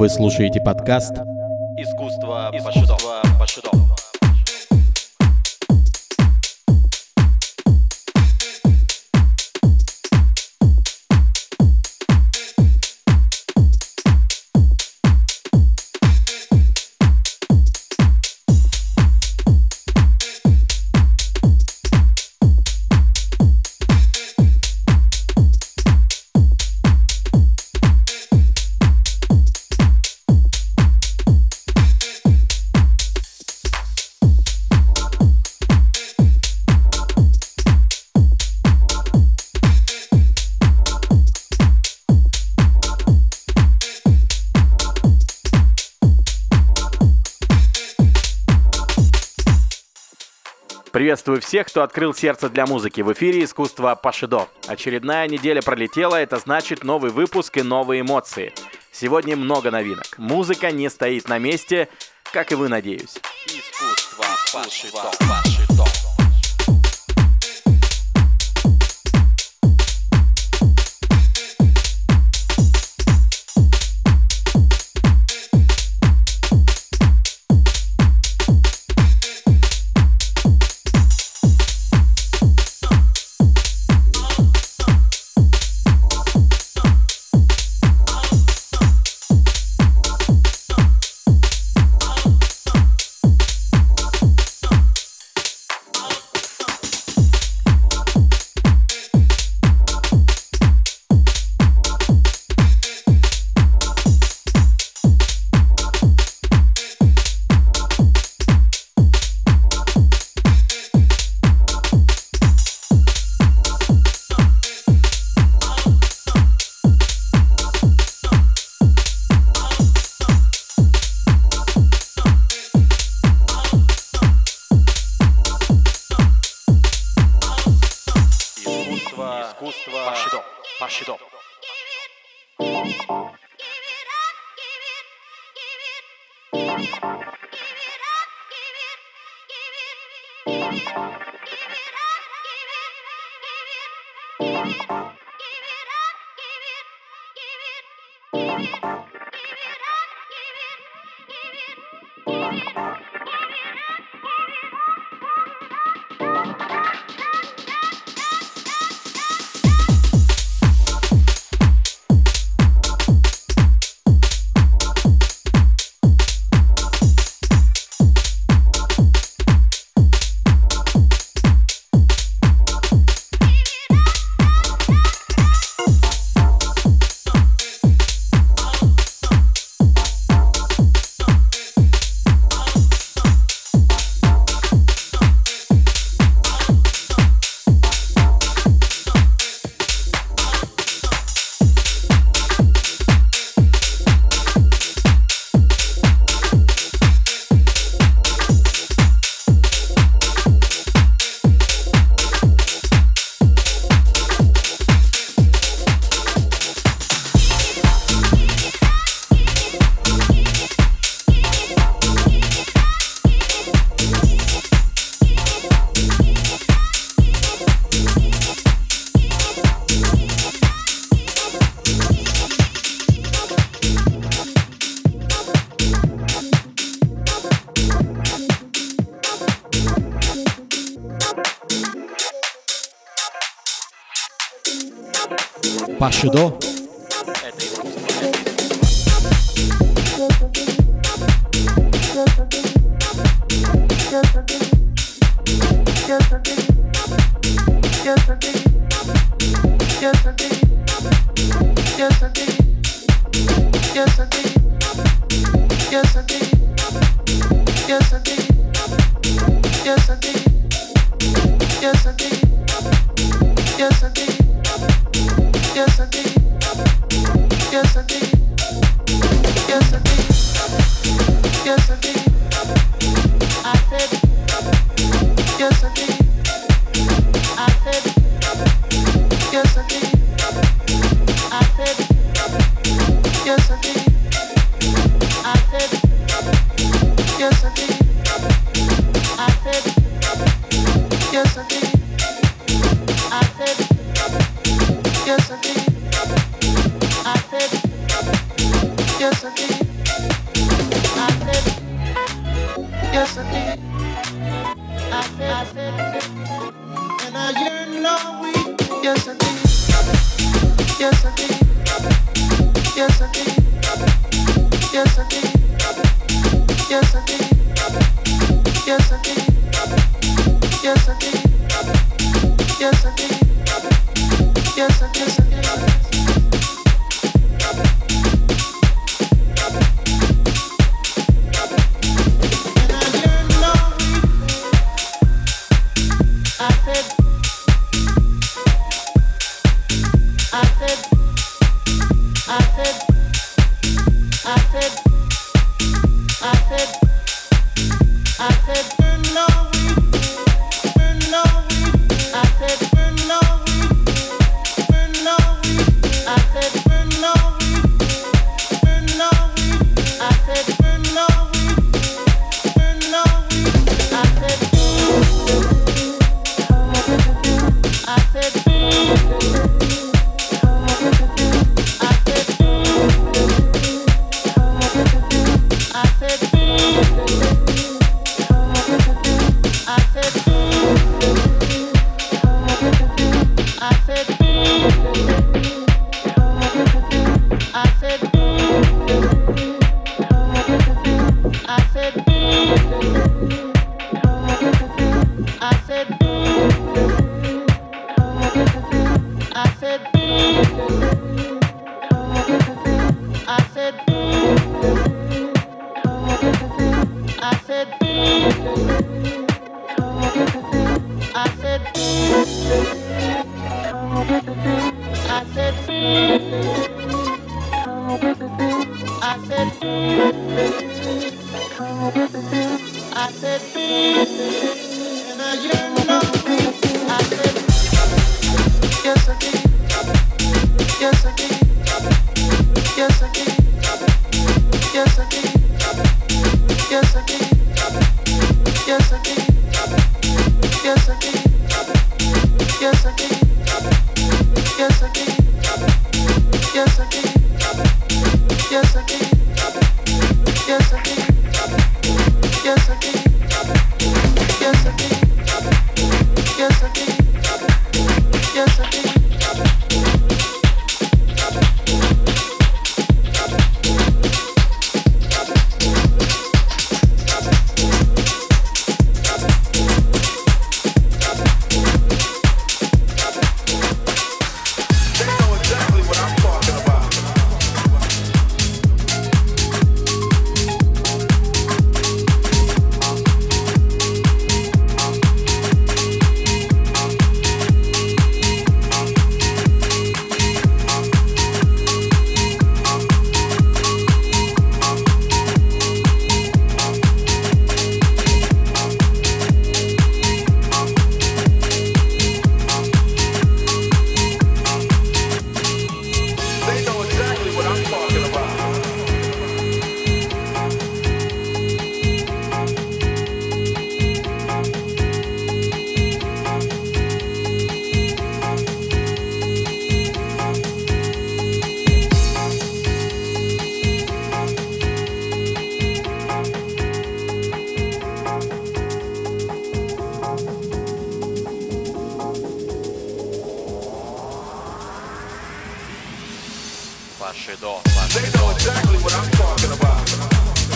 Вы слушаете подкаст «Искусство, Искусство по щитов». Приветствую всех, кто открыл сердце для музыки. В эфире «Искусство Пашидо». Очередная неделя пролетела, это значит новый выпуск и новые эмоции. Сегодня много новинок. Музыка не стоит на месте, как и вы, надеюсь. Искусство Пашидо. Give it up, give it, give it, give it. Пашидо. Yes, I did yes, I did. Yes, I did. flash it off. They know exactly what I'm talking about.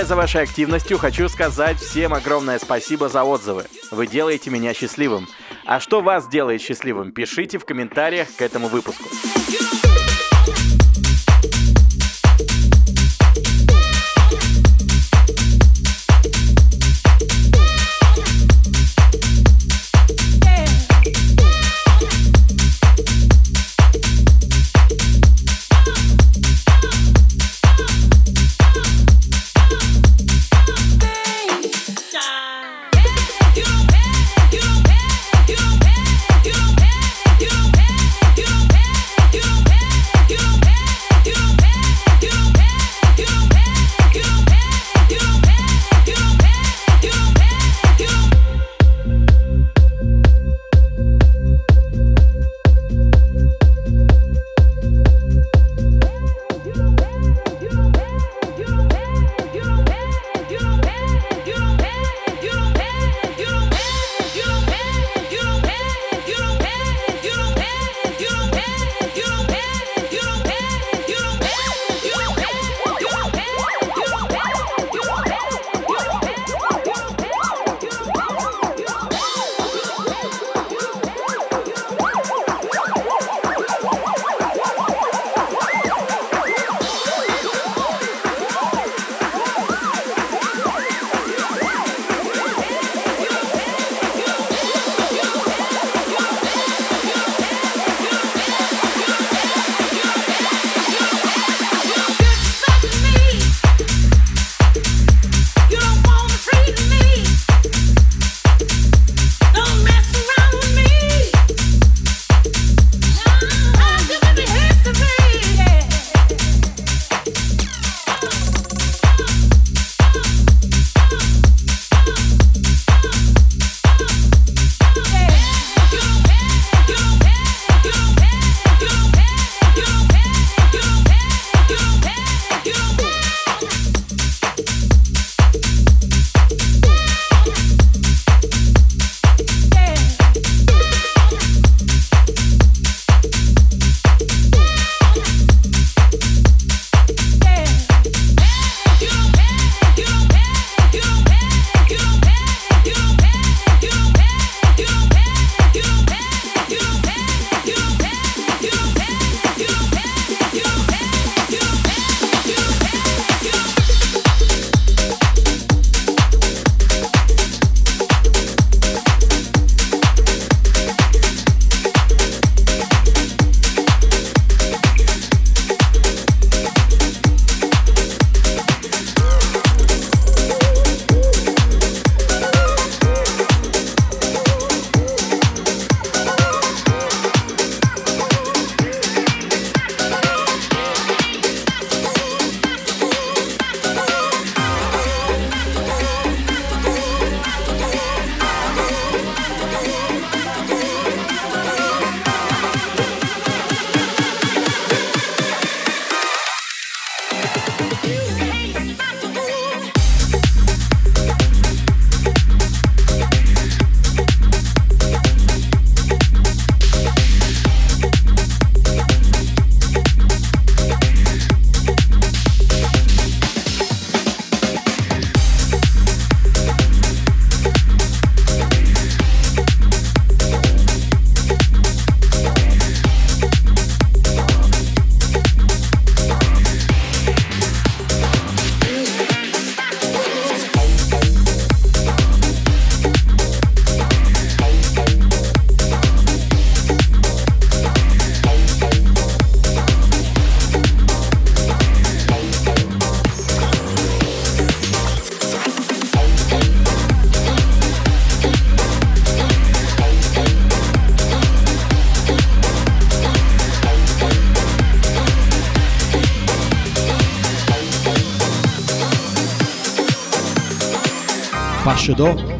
Наблюдая за вашей активностью, хочу сказать всем огромное спасибо за отзывы. Вы делаете меня счастливым. А что вас делает счастливым, пишите в комментариях к этому выпуску. fascio d'oro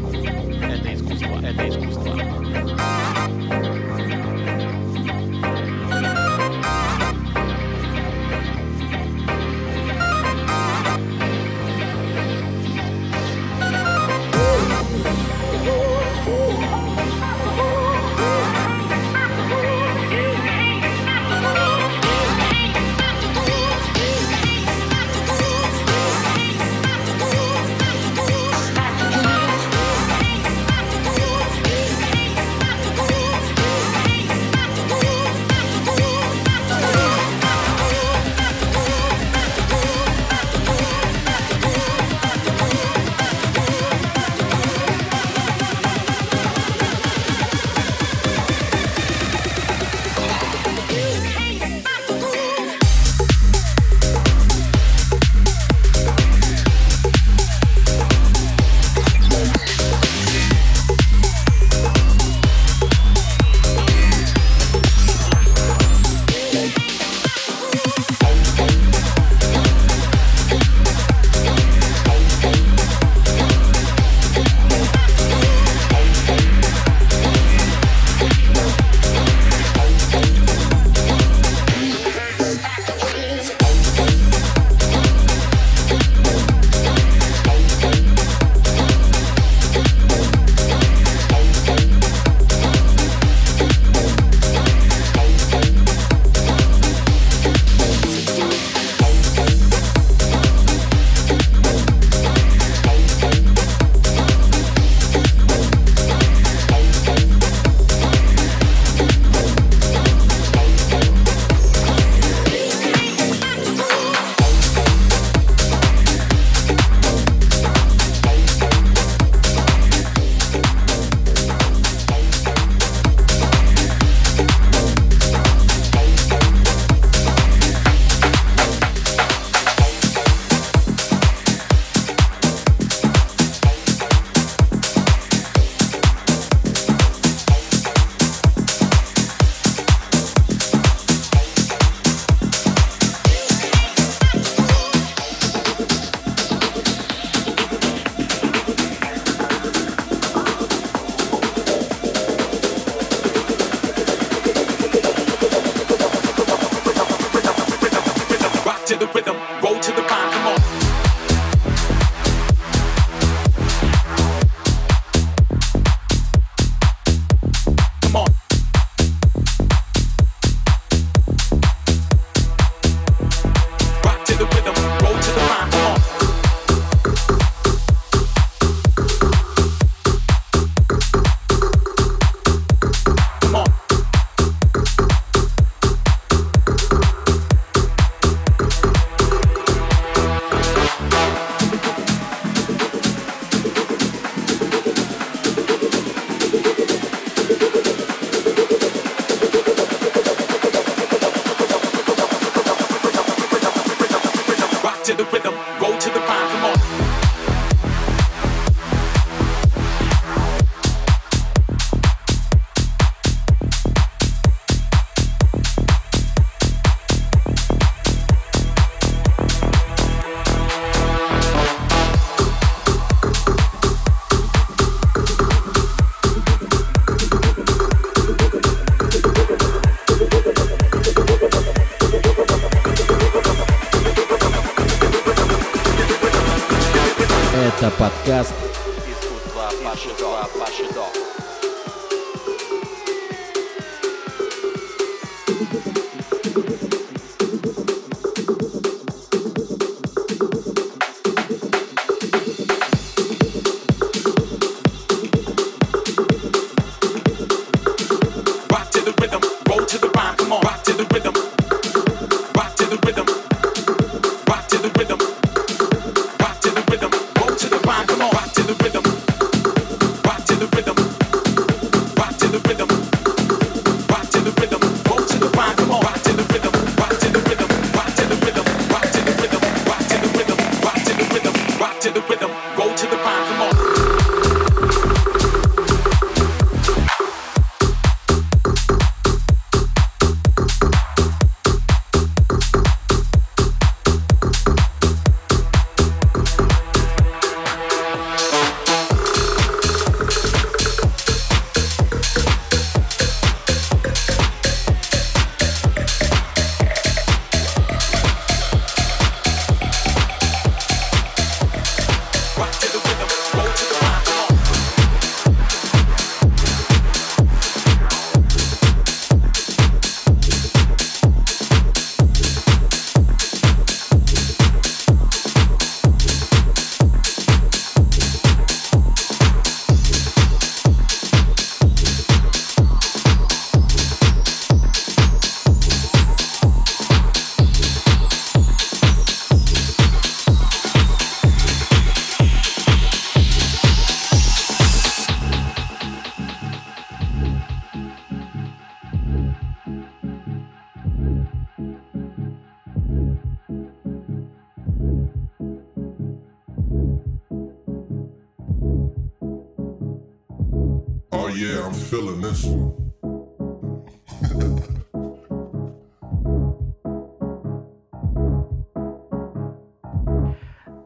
知道。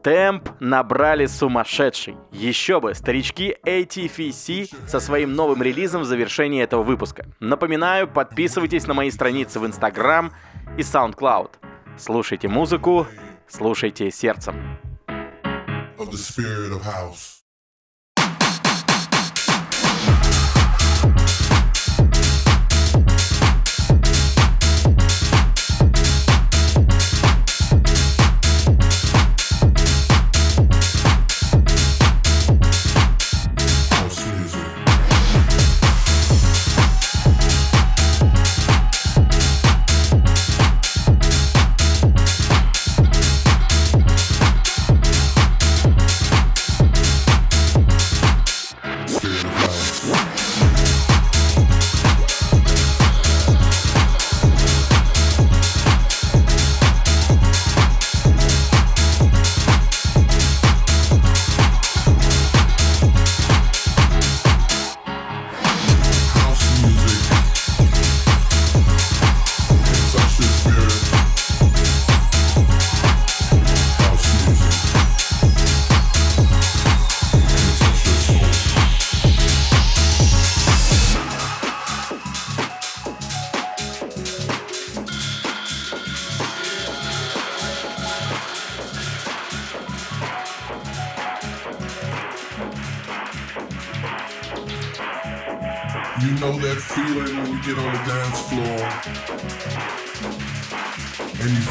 Темп набрали сумасшедший. Еще бы, старички ATFC со своим новым релизом в завершении этого выпуска. Напоминаю, подписывайтесь на мои страницы в Instagram и SoundCloud. Слушайте музыку, слушайте сердцем.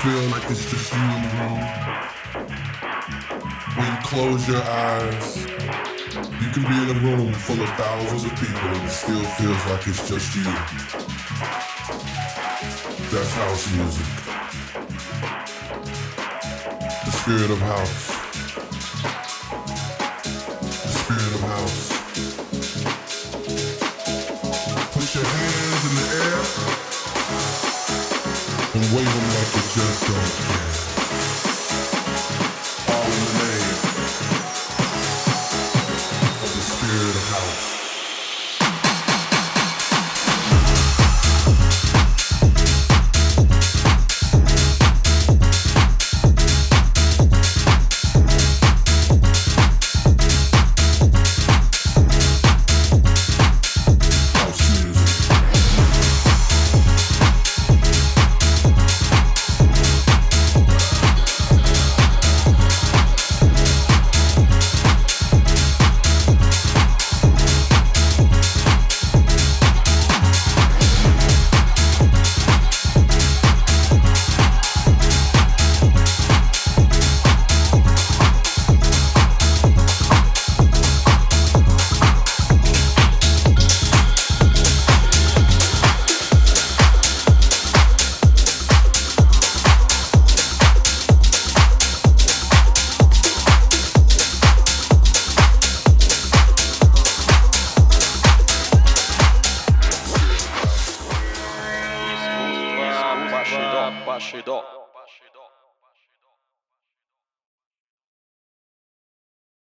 Feel like it's just you in the room. When you close your eyes, you can be in a room full of thousands of people and it still feels like it's just you. That's house music. The spirit of house. The spirit of house. Put your hands in the air and wave them just don't care.